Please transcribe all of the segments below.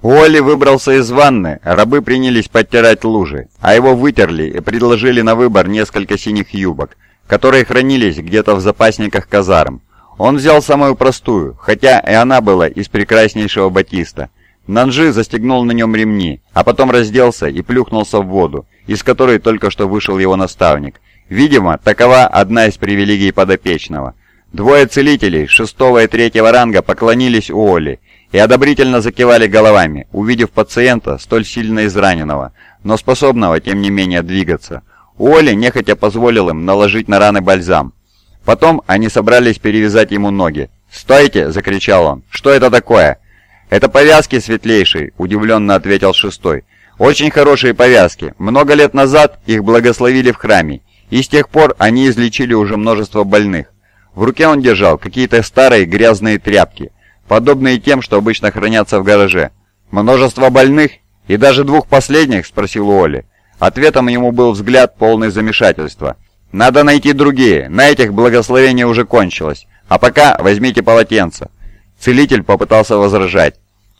Уолли выбрался из ванны, рабы принялись подтирать лужи, а его вытерли и предложили на выбор несколько синих юбок, которые хранились где-то в запасниках казарм. Он взял самую простую, хотя и она была из прекраснейшего батиста. Нанжи застегнул на нем ремни, а потом разделся и плюхнулся в воду, из которой только что вышел его наставник. Видимо, такова одна из привилегий подопечного. Двое целителей шестого и третьего ранга поклонились Уолли и одобрительно закивали головами, увидев пациента, столь сильно израненного, но способного, тем не менее, двигаться. Уолли нехотя позволил им наложить на раны бальзам. Потом они собрались перевязать ему ноги. «Стойте!» — закричал он. «Что это такое?» «Это повязки светлейшие», — удивленно ответил шестой. «Очень хорошие повязки. Много лет назад их благословили в храме, и с тех пор они излечили уже множество больных. В руке он держал какие-то старые грязные тряпки, подобные тем, что обычно хранятся в гараже. «Множество больных? И даже двух последних?» — спросил Уолли. Ответом ему был взгляд полный замешательства. «Надо найти другие, на этих благословение уже кончилось. А пока возьмите полотенце». Целитель попытался возражать.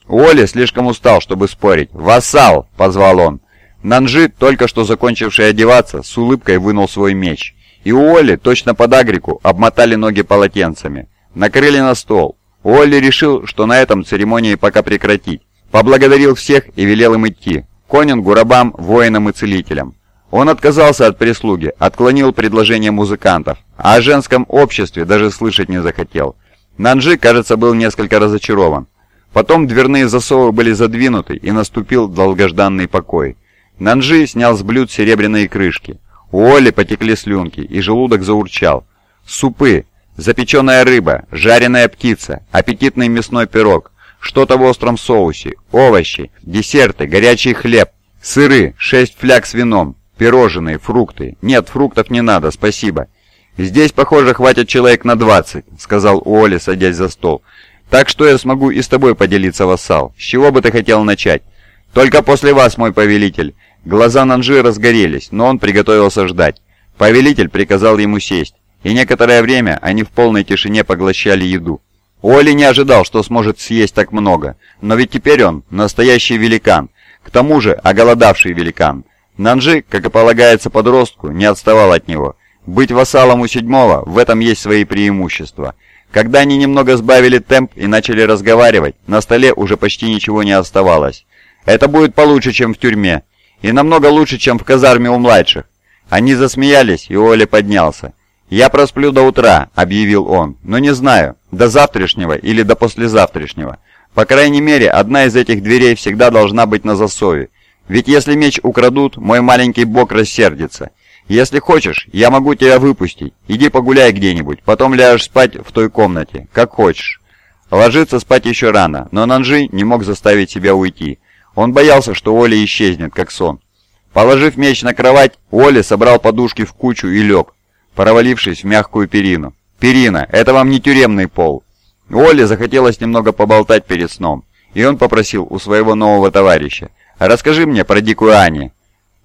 Уолли слишком устал, чтобы спорить. «Вассал!» — позвал он. Нанжи, только что закончивший одеваться, с улыбкой вынул свой меч. И Уолли, точно под агрику, обмотали ноги полотенцами. Накрыли на стол. Уолли решил, что на этом церемонии пока прекратить. Поблагодарил всех и велел им идти. Конингу, рабам, воинам и целителям. Он отказался от прислуги, отклонил предложение музыкантов, а о женском обществе даже слышать не захотел. Нанжи, кажется, был несколько разочарован. Потом дверные засовы были задвинуты, и наступил долгожданный покой. Нанжи снял с блюд серебряные крышки. У Оли потекли слюнки, и желудок заурчал. Супы, запеченная рыба, жареная птица, аппетитный мясной пирог, что-то в остром соусе, овощи, десерты, горячий хлеб, сыры, шесть фляг с вином, пирожные, фрукты. Нет, фруктов не надо, спасибо. Здесь, похоже, хватит человек на 20, сказал Уолли, садясь за стол. Так что я смогу и с тобой поделиться, вассал. С чего бы ты хотел начать? Только после вас, мой повелитель. Глаза Нанжи разгорелись, но он приготовился ждать. Повелитель приказал ему сесть, и некоторое время они в полной тишине поглощали еду. Оли не ожидал, что сможет съесть так много, но ведь теперь он настоящий великан, к тому же оголодавший великан. Нанжи, как и полагается подростку, не отставал от него. Быть вассалом у седьмого, в этом есть свои преимущества. Когда они немного сбавили темп и начали разговаривать, на столе уже почти ничего не оставалось. «Это будет получше, чем в тюрьме», и намного лучше, чем в казарме у младших. Они засмеялись, и Оля поднялся. «Я просплю до утра», — объявил он, — «но не знаю, до завтрашнего или до послезавтрашнего. По крайней мере, одна из этих дверей всегда должна быть на засове. Ведь если меч украдут, мой маленький бог рассердится. Если хочешь, я могу тебя выпустить. Иди погуляй где-нибудь, потом ляжешь спать в той комнате, как хочешь». Ложиться спать еще рано, но Нанжи не мог заставить себя уйти. Он боялся, что Оля исчезнет, как сон. Положив меч на кровать, Оля собрал подушки в кучу и лег, провалившись в мягкую перину. «Перина, это вам не тюремный пол». Оле захотелось немного поболтать перед сном, и он попросил у своего нового товарища, «Расскажи мне про дикую Ани».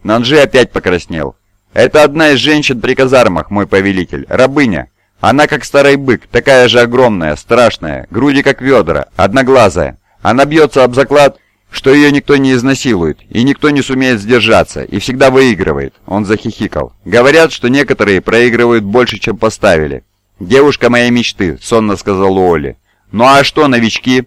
Нанжи опять покраснел. «Это одна из женщин при казармах, мой повелитель, рабыня. Она как старый бык, такая же огромная, страшная, груди как ведра, одноглазая. Она бьется об заклад, что ее никто не изнасилует, и никто не сумеет сдержаться, и всегда выигрывает. Он захихикал. Говорят, что некоторые проигрывают больше, чем поставили. «Девушка моей мечты», — сонно сказал Уолли. «Ну а что, новички?»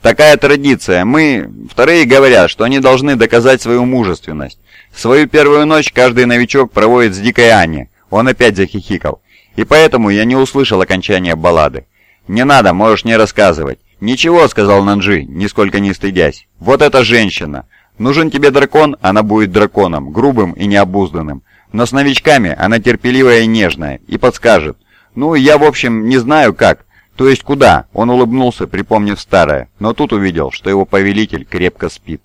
«Такая традиция. Мы...» Вторые говорят, что они должны доказать свою мужественность. Свою первую ночь каждый новичок проводит с Дикой Анни. Он опять захихикал. И поэтому я не услышал окончания баллады. «Не надо, можешь не рассказывать. «Ничего», — сказал Нанжи, нисколько не стыдясь. «Вот эта женщина. Нужен тебе дракон, она будет драконом, грубым и необузданным. Но с новичками она терпеливая и нежная, и подскажет. Ну, я, в общем, не знаю как. То есть куда?» Он улыбнулся, припомнив старое, но тут увидел, что его повелитель крепко спит.